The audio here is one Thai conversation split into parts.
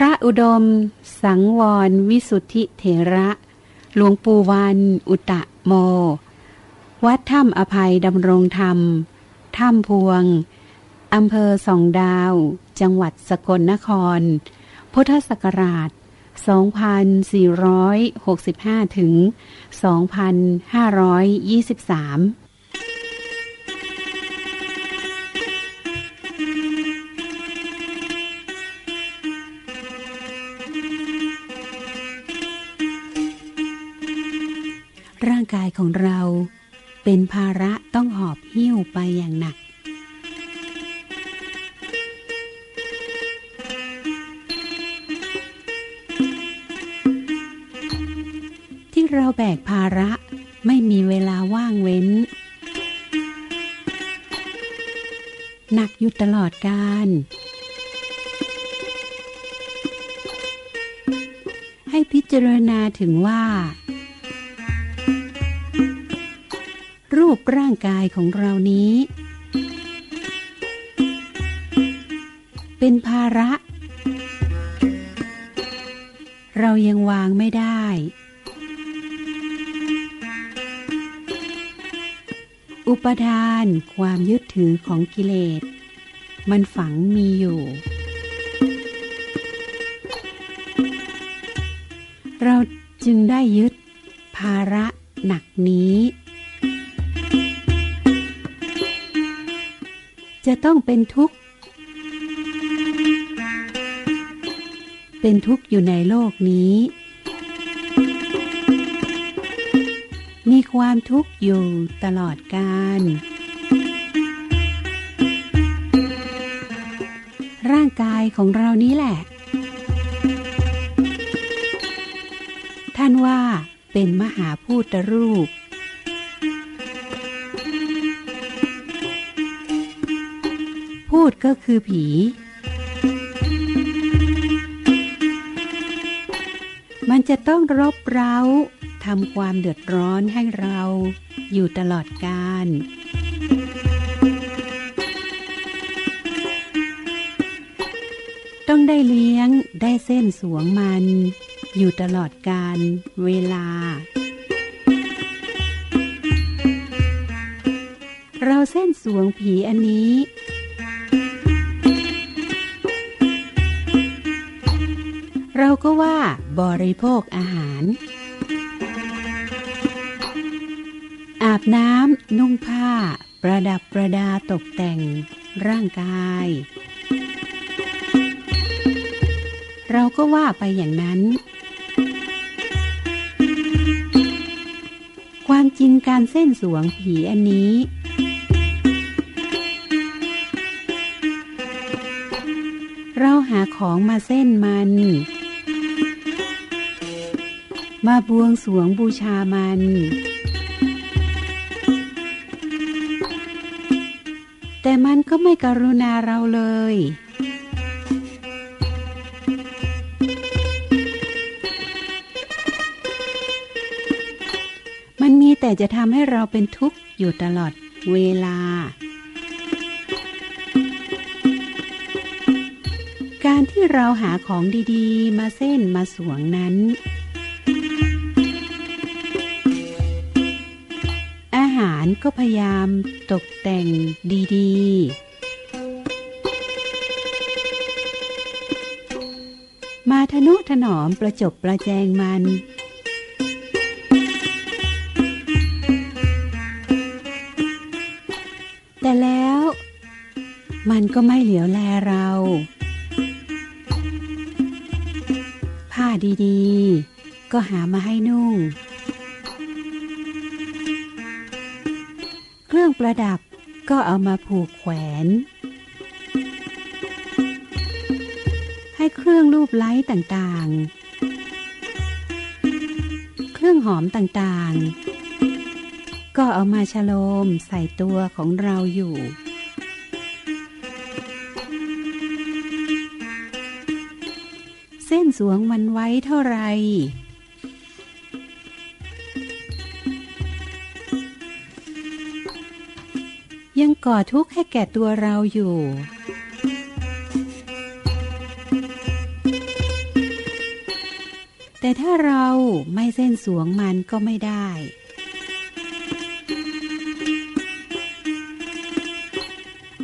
พระอุดม สังวร วิสุทธิเถระ หลวงปู่วัน อุตะโม วัดถ้ำอภัยดำรงธรรม ถ้ำพวง อำเภอสองดาว จังหวัดสกลนคร พุทธศักราช 2465 ถึง 2523างกายของเรา เป็นภาระต้องหอบหิ้วไปอย่างหนัก ที่เราแบกภาระไม่มีเวลาว่างเว้น หนักอยู่ตลอดการให้พิจารณาถึงว่า รูปร่างกายของเรานี้ เป็นภาระ เรายังวางไม่ได้ อุปทานความยึดถือของกิเลส มันฝังมีอยู่ เราจึงได้ยึดภาระหนักนี้ จะต้องเป็นทุกข์ เป็นทุกข์อยู่ในโลกนี้ มีความทุกข์อยู่ตลอดกาลร่างกายของเรานี้แหละ ท่านว่าเป็นมหาพูตรูป พูดก็คือผี มันจะต้องรบเร้าทำความเดือดร้อนให้เราอยู่ตลอดกาลต้องได้เลี้ยงได้เส้นสวงมัน อยู่ตลอดกาลเวลา เราเส้นสวงผีอันนี้ เราก็ว่าบริโภคอาหาร อาบน้ำนุ่งผ้า ประดับประดาตกแต่ง ร่างกาย เราก็ว่าไปอย่างนั้น ความจริงการเส้นสวงผีอันนี้เราหาของมาเส้นมัน มาบวงสวงบูชามัน แต่มันก็ไม่กรุณาเราเลย มันมีแต่จะทำให้เราเป็นทุกข์อยู่ตลอดเวลา การที่เราหาของดีๆ มาเส้นมาสวงนั้นารก็พยายามตกแต่งดีๆ มาทนุถนอมประจบประแจงมัน แต่แล้ว มันก็ไม่เหลียวแลเรา ผ้าดีๆ ก็หามาให้นุ่ง รื่องประดับก็เอามาผูกแขวน ให้เครื่องรูปไล้ต่างๆ เครื่องหอมต่างๆ ก็เอามาฉโลมใส่ตัวของเราอยู่ เส้นสวงมันไว้เท่าไร ยังก่อทุกข์ให้แก่ตัวเราอยู่ แต่ถ้าเราไม่เส้นสวงมันก็ไม่ได้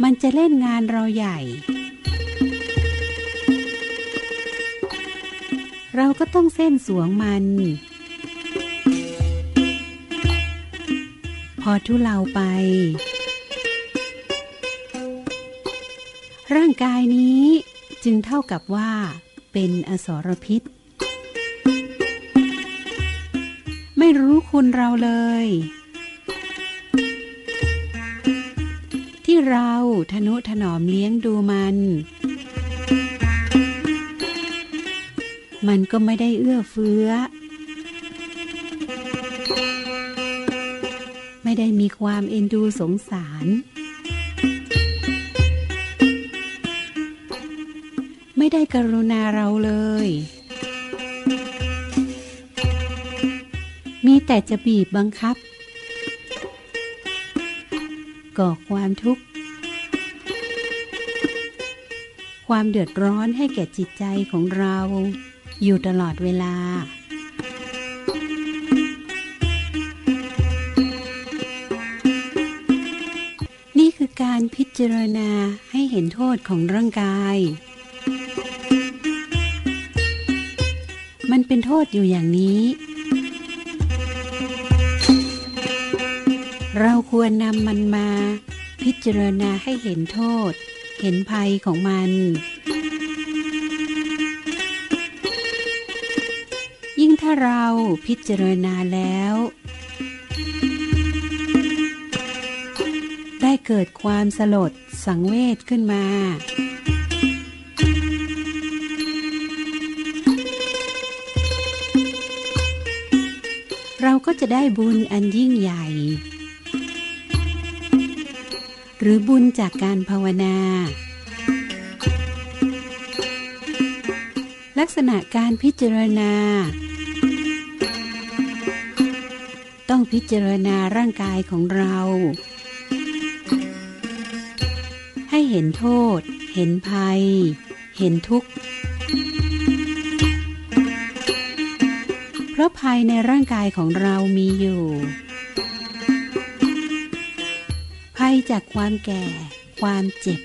มันจะเล่นงานเราใหญ่ เราก็ต้องเส้นสวงมันพอทุเลาไป ร่างกายนี้จึงเท่ากับว่าเป็นอสรพิษ ไม่รู้คุณเราเลย ที่เราทนุถนอมเลี้ยงดูมัน มันก็ไม่ได้เอื้อเฟื้อ ไม่ได้มีความเอ็นดูสงสาร ได้กรุณาเราเลย มีแต่จะบีบบังคับ ก่อความทุกข์ ความเดือดร้อนให้แก่จิตใจของเรา อยู่ตลอดเวลานี่คือการพิจารณาให้เห็นโทษของร่างกาย มันเป็นโทษอยู่อย่างนี้ เราควรนำมันมา พิจารณาให้เห็นโทษ เห็นภัยของมัน ยิ่งถ้าเราพิจารณาแล้ว ได้เกิดความสลดสังเวชขึ้นมา ก็จะได้บุญอันยิ่งใหญ่ หรือบุญจากการภาวนา ลักษณะการพิจารณา ต้องพิจารณาร่างกายของเรา ให้เห็นโทษ เห็นภัย เห็นทุกข์ ราะภัยในร่างกายของเรามีอยู่ ภัยจากความแก่ ความเจ็บ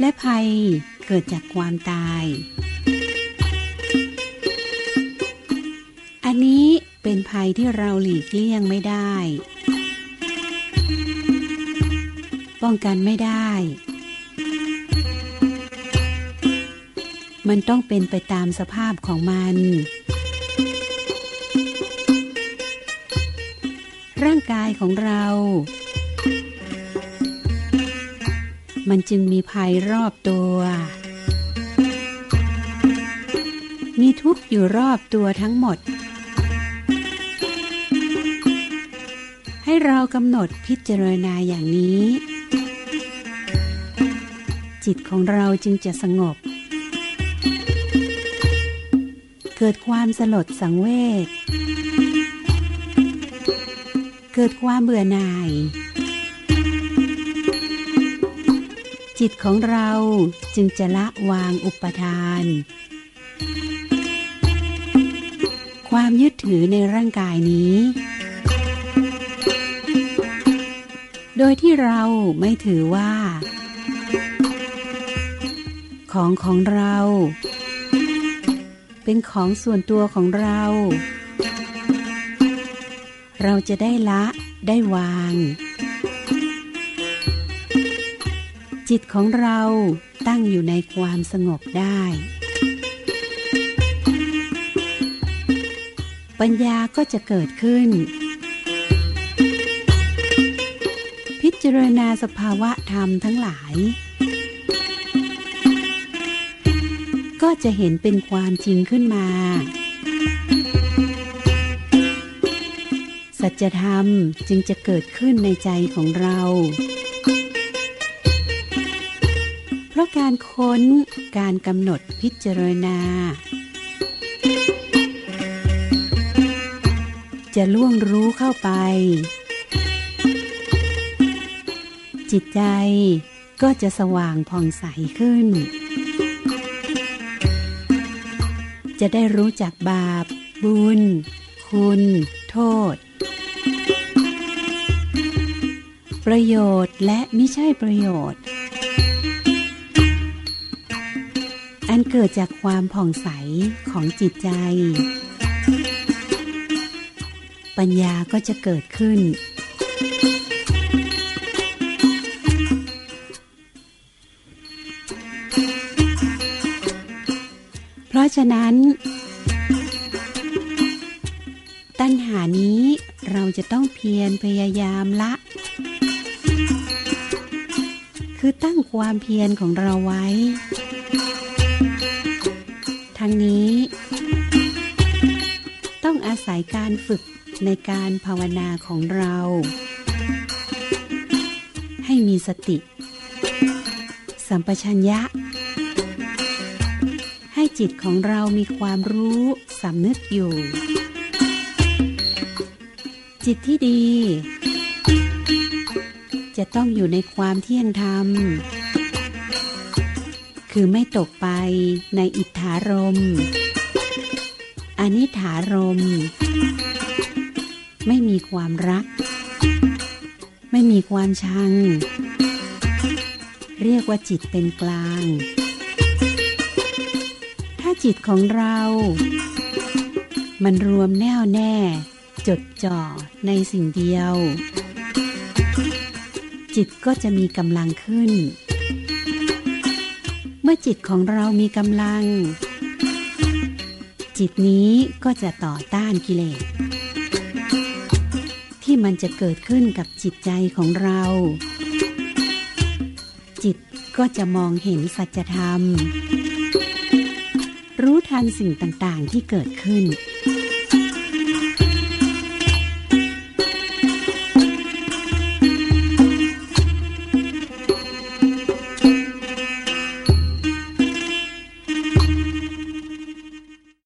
และภัยเกิดจากความตาย อันนี้เป็นภัยที่เราหลีกเลี่ยงไม่ได้ ป้องกันไม่ได้ มันต้องเป็นไปตามสภาพของมัน ร่างกายของเรา มันจึงมีภัยรอบตัว มีทุกข์อยู่รอบตัวทั้งหมด ให้เรากำหนดพิจารณาอย่างนี้ จิตของเราจึงจะสงบ เกิดความสลดสังเวช เกิดความเบื่อหน่าย จิตของเราจึงจะละวางอุปทาน ความยึดถือในร่างกายนี้ โดยที่เราไม่ถือว่า ของของเรา เป็นของส่วนตัวของเรา เราจะได้ละได้วาง จิตของเราตั้งอยู่ในความสงบได้ ปัญญาก็จะเกิดขึ้น พิจารณาสภาวะธรรมทั้งหลาย ก็จะเห็นเป็นความจริงขึ้นมา สัจธรรมจึงจะเกิดขึ้นในใจของเรา เพราะการค้นการกำหนดพิจารณา จะล่วงรู้เข้าไป จิตใจก็จะสว่างผ่องใสขึ้น จะได้รู้จักบาป บุญ คุณ โทษ ประโยชน์และไม่ใช่ประโยชน์ อันเกิดจากความผ่องใสของจิตใจ ปัญญาก็จะเกิดขึ้น ราะฉะนั้น ตัณหานี้เราจะต้องเพียรพยายามละ คือตั้งความเพียรของเราไว้ ทั้งนี้ ต้องอาศัยการฝึกในการภาวนาของเรา ให้มีสติ สัมปชัญญะ ให้จิตของเรามีความรู้สำนึกอยู่ จิตที่ดี จะต้องอยู่ในความเที่ยงธรรม คือไม่ตกไปในอิทธารมอนิถารม ไม่มีความรัก ไม่มีความชัง เรียกว่าจิตเป็นกลาง จิตของเรา มันรวมแน่วแน่ จดจ่อในสิ่งเดียว จิตก็จะมีกำลังขึ้น เมื่อจิตของเรามีกำลัง จิตนี้ก็จะต่อต้านกิเลสที่มันจะเกิดขึ้นกับจิตใจของเรา จิตก็จะมองเห็นสัจธรรม รู้ทันสิ่งต่างๆที่เกิดขึ้น